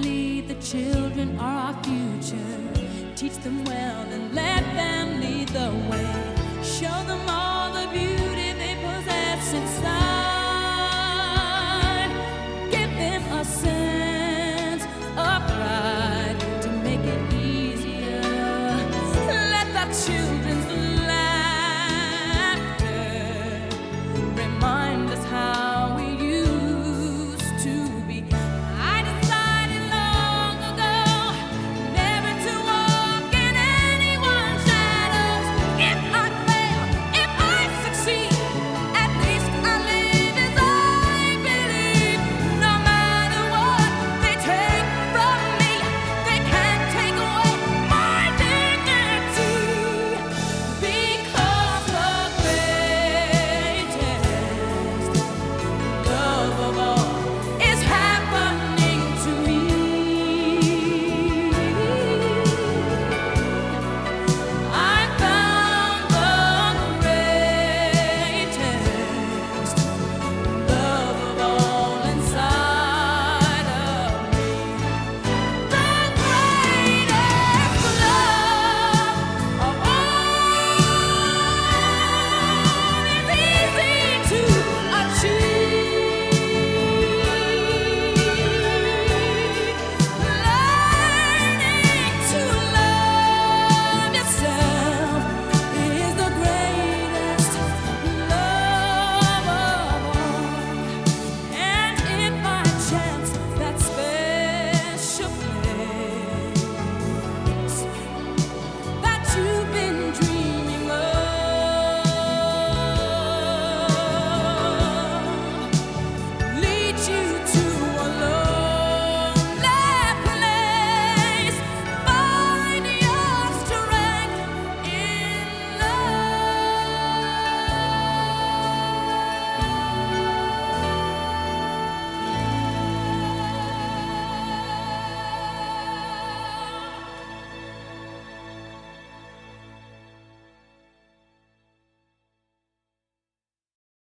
lead. The children are our future. Teach them well and let them lead the way. Show them.